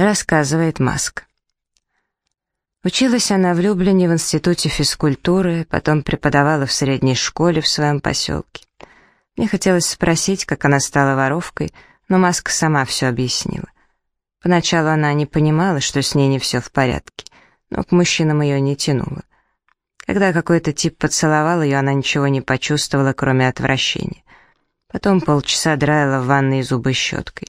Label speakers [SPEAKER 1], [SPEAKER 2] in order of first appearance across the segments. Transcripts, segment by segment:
[SPEAKER 1] Рассказывает Маск. Училась она в Люблине в институте физкультуры, потом преподавала в средней школе в своем поселке. Мне хотелось спросить, как она стала воровкой, но Маска сама все объяснила. Поначалу она не понимала, что с ней не все в порядке, но к мужчинам ее не тянуло. Когда какой-то тип поцеловал ее, она ничего не почувствовала, кроме отвращения. Потом полчаса драила в ванной зубы щеткой.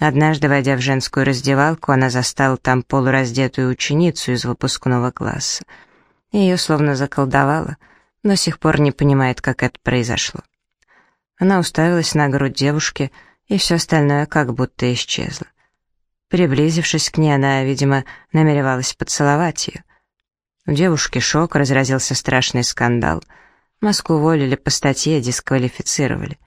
[SPEAKER 1] Однажды, войдя в женскую раздевалку, она застала там полураздетую ученицу из выпускного класса. Ее словно заколдовало, но сих пор не понимает, как это произошло. Она уставилась на грудь девушки, и все остальное как будто исчезло. Приблизившись к ней, она, видимо, намеревалась поцеловать ее. У девушки шок, разразился страшный скандал. Маску уволили по статье, дисквалифицировали.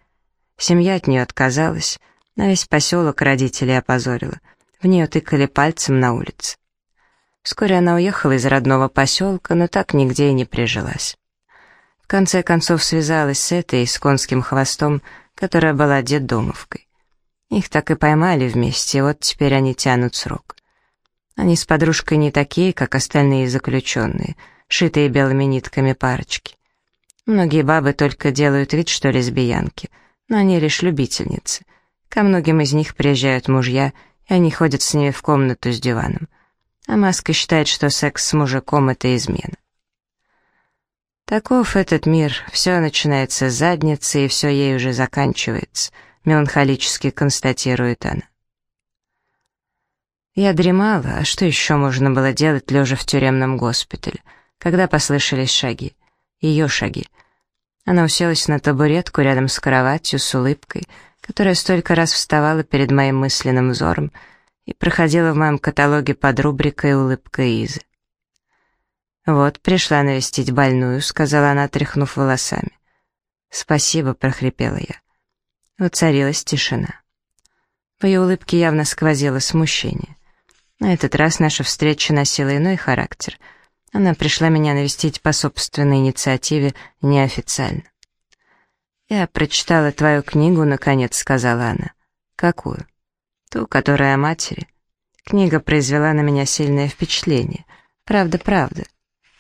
[SPEAKER 1] Семья от нее отказалась, на весь поселок родителей опозорила. В нее тыкали пальцем на улице. Вскоре она уехала из родного поселка, но так нигде и не прижилась. В конце концов связалась с этой, с конским хвостом, которая была детдомовкой. Их так и поймали вместе, и вот теперь они тянут срок. Они с подружкой не такие, как остальные заключенные, шитые белыми нитками парочки. Многие бабы только делают вид, что лесбиянки, но они лишь любительницы. Ко многим из них приезжают мужья, и они ходят с ними в комнату с диваном. А Маска считает, что секс с мужиком — это измена. Таков этот мир, все начинается с задницы, и все ей уже заканчивается —— меланхолически констатирует она. Я дремала, а что еще можно было делать, лежа в тюремном госпитале, когда послышались шаги, ее шаги. Она уселась на табуретку рядом с кроватью с улыбкой, которая столько раз вставала перед моим мысленным взором и проходила в моем каталоге под рубрикой «Улыбка Изы». «Вот, пришла навестить больную», — сказала она, тряхнув волосами. «Спасибо», — прохрипела я. Воцарилась тишина. В ее улыбке явно сквозило смущение. На этот раз наша встреча носила иной характер. Она пришла меня навестить по собственной инициативе, неофициально. «Я прочитала твою книгу, — наконец сказала она. Какую? Ту, которая о матери. Книга произвела на меня сильное впечатление. Правда, правда.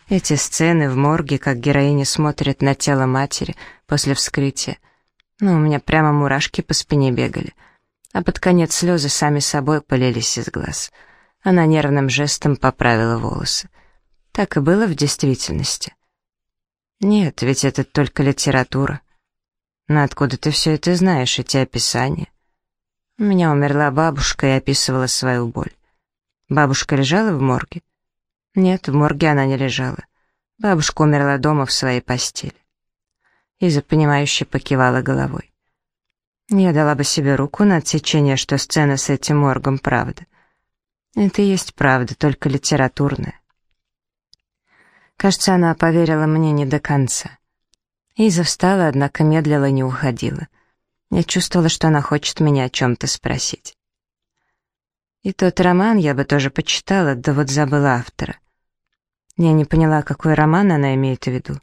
[SPEAKER 1] Эти сцены в морге, как героиня смотрит на тело матери после вскрытия — ну, у меня прямо мурашки по спине бегали. А под конец слезы сами собой полились из глаз. Она нервным жестом поправила волосы. Так и было в действительности. Нет, ведь это только литература. Но откуда ты все это знаешь, эти описания? У меня умерла бабушка и описывала свою боль. Бабушка лежала в морге? Нет, в морге она не лежала. Бабушка умерла дома в своей постели. Иза, понимающе покивала головой. Я дала бы себе руку на отсечение, что сцена с этим моргом правда. Это и есть правда, только литературная. Кажется, она поверила мне не до конца. Иза встала, однако медлила не уходила. Я чувствовала, что она хочет меня о чем-то спросить. И тот роман я бы тоже почитала, да вот забыла автора. Я не поняла, какой роман она имеет в виду.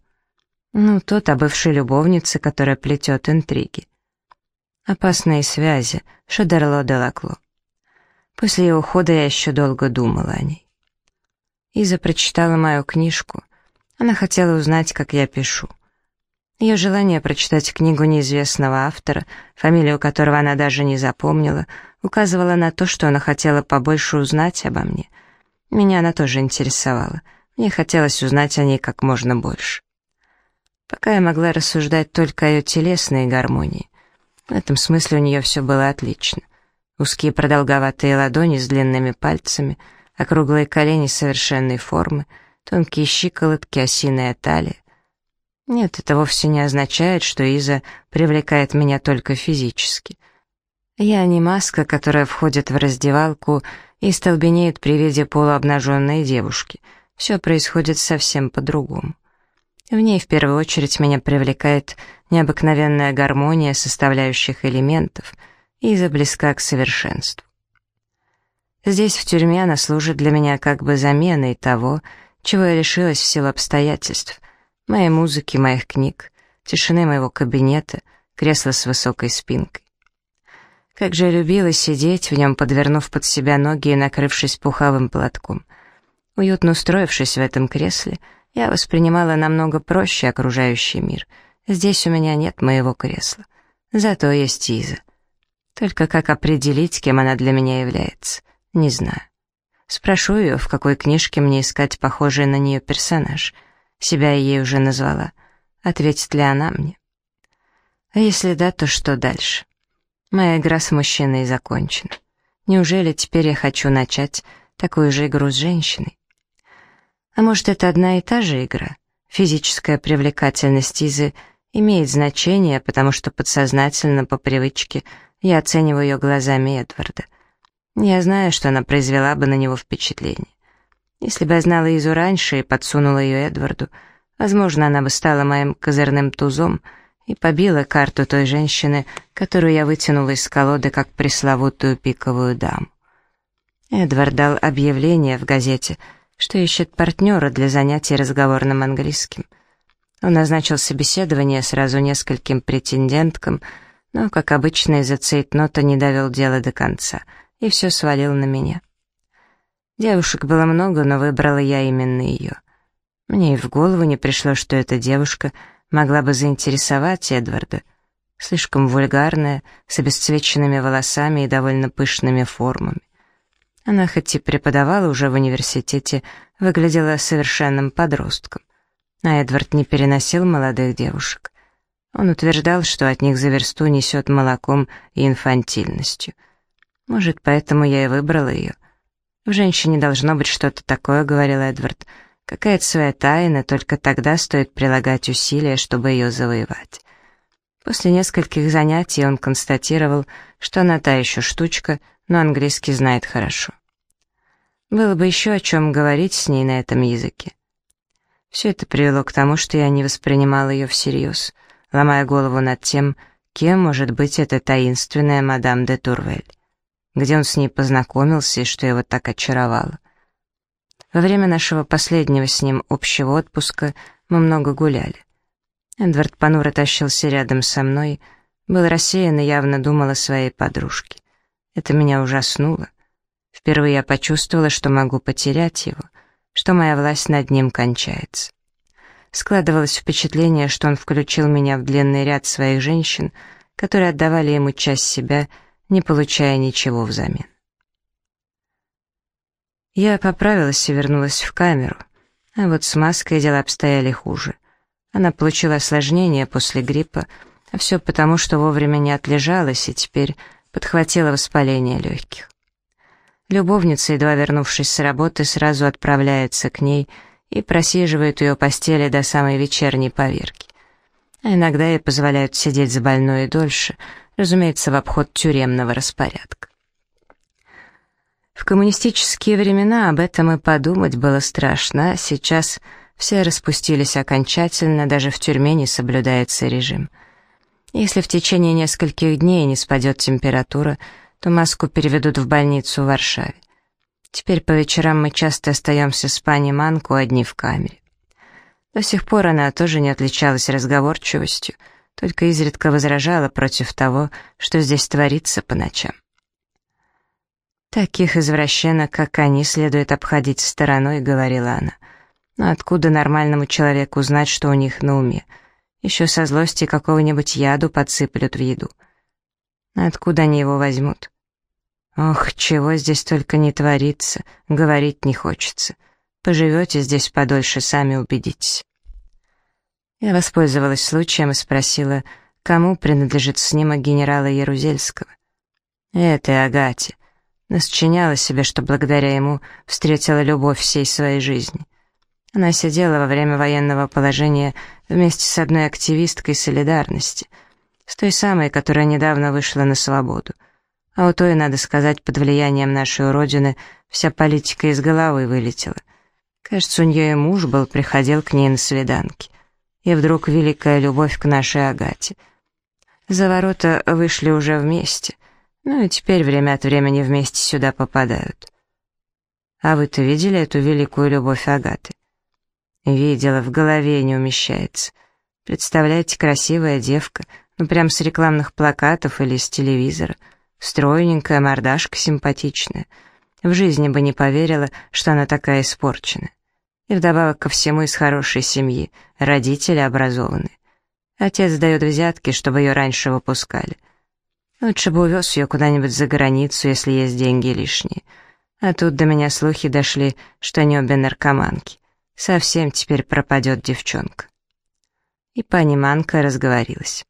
[SPEAKER 1] Ну, тот о бывшей любовнице, которая плетет интриги. Опасные связи, Шадерло де Лакло. После ее ухода я еще долго думала о ней. Иза прочитала мою книжку. Она хотела узнать, как я пишу. Ее желание прочитать книгу неизвестного автора, фамилию которого она даже не запомнила, указывало на то, что она хотела побольше узнать обо мне. Меня она тоже интересовала. Мне хотелось узнать о ней как можно больше пока я могла рассуждать только о ее телесной гармонии. В этом смысле у нее все было отлично. Узкие продолговатые ладони с длинными пальцами, округлые колени совершенной формы, тонкие щиколотки, осиная талия. Нет, это вовсе не означает, что Иза привлекает меня только физически. Я не маска, которая входит в раздевалку и столбенеет при виде полуобнаженной девушки. Все происходит совсем по-другому. В ней в первую очередь меня привлекает необыкновенная гармония составляющих элементов и за близка к совершенству. Здесь, в тюрьме, она служит для меня как бы заменой того, чего я лишилась в силу обстоятельств, моей музыки, моих книг, тишины моего кабинета, кресла с высокой спинкой. Как же любила сидеть в нем, подвернув под себя ноги и накрывшись пуховым платком. Уютно устроившись в этом кресле, я воспринимала намного проще окружающий мир. Здесь у меня нет моего кресла. Зато есть Иза. Только как определить, кем она для меня является, не знаю. Спрошу ее, в какой книжке мне искать похожий на нее персонаж. Себя я ей уже назвала. Ответит ли она мне? А если да, то что дальше? Моя игра с мужчиной закончена. Неужели теперь я хочу начать такую же игру с женщиной? А может, это одна и та же игра? Физическая привлекательность Изы имеет значение, потому что подсознательно, по привычке, я оцениваю ее глазами Эдварда. Я знаю, что она произвела бы на него впечатление. Если бы я знала Изу раньше и подсунула ее Эдварду, возможно, она бы стала моим козырным тузом — и побила карту той женщины, которую я вытянула из колоды как пресловутую пиковую даму. Эдвард дал объявление в газете, что ищет партнера для занятий разговорным английским. Он назначил собеседование сразу нескольким претенденткам, но, как обычно, из-за цейтнота не довел дело до конца и все свалил на меня. Девушек было много, но выбрала я именно ее. Мне и в голову не пришло, что эта девушка — могла бы заинтересовать Эдварда. Слишком вульгарная, с обесцвеченными волосами и довольно пышными формами. Она хоть и преподавала уже в университете, выглядела совершенным подростком. А Эдвард не переносил молодых девушек. Он утверждал, что от них за версту несет молоком и инфантильностью. Может, поэтому я и выбрала ее. В женщине должно быть что-то такое, говорил Эдвард, — Какая-то своя тайна, только тогда стоит прилагать усилия, чтобы ее завоевать. После нескольких занятий он констатировал, что она та еще штучка, но английский знает хорошо. Было бы еще о чем говорить с ней на этом языке. Все это привело к тому, что я не воспринимал ее всерьез, ломая голову над тем, кем может быть эта таинственная мадам де Турвель, где он с ней познакомился и что его так очаровало. Во время нашего последнего с ним общего отпуска мы много гуляли. Эдвард понуро тащился рядом со мной, был рассеян и явно думал о своей подружке. Это меня ужаснуло. Впервые я почувствовала, что могу потерять его, что моя власть над ним кончается. Складывалось впечатление, что он включил меня в длинный ряд своих женщин, которые отдавали ему часть себя, не получая ничего взамен. Я поправилась и вернулась в камеру. А вот с маской дела обстояли хуже. Она получила осложнение после гриппа, а все потому, что вовремя не отлежалась и теперь подхватила воспаление легких. Любовница, едва вернувшись с работы, сразу отправляется к ней и просиживает ее постели до самой вечерней поверки. А иногда ей позволяют сидеть за больной и дольше, разумеется, в обход тюремного распорядка. В коммунистические времена об этом и подумать было страшно, а сейчас все распустились окончательно, даже в тюрьме не соблюдается режим. Если в течение нескольких дней не спадет температура, то маску переведут в больницу в Варшаве. Теперь по вечерам мы часто остаемся с пани Манку одни в камере. До сих пор она тоже не отличалась разговорчивостью, только изредка возражала против того, что здесь творится по ночам. «Таких извращенок, как они, следует обходить стороной», — говорила она. «Но откуда нормальному человеку знать, что у них на уме? Еще со злости какого-нибудь яду подсыплют в еду. Откуда они его возьмут? Ох, чего здесь только не творится, говорить не хочется. Поживете здесь подольше, сами убедитесь». Я воспользовалась случаем и спросила, кому принадлежит снимок генерала Ярузельского. «Этой Агате. Насчиняла себе, что благодаря ему встретила любовь всей своей жизни. Она сидела во время военного положения вместе с одной активисткой солидарности, с той самой, которая недавно вышла на свободу. А у той, надо сказать, под влиянием нашей Родины вся политика из головы вылетела. Кажется, у нее и муж был, приходил к ней на свиданки. И вдруг великая любовь к нашей Агате. За ворота вышли уже вместе. Ну и теперь время от времени вместе сюда попадают. А вы-то видели эту великую любовь Агаты? Видела, в голове не умещается. Представляете, красивая девка, ну прям с рекламных плакатов или с телевизора. Стройненькая, мордашка симпатичная. В жизни бы не поверила, что она такая испорченная. И вдобавок ко всему из хорошей семьи, родители образованы. Отец дает взятки, чтобы ее раньше выпускали. Лучше бы увез ее куда-нибудь за границу, если есть деньги лишние. А тут до меня слухи дошли, что они обе наркоманки. Совсем теперь пропадет девчонка. И пани Манка разговорилась.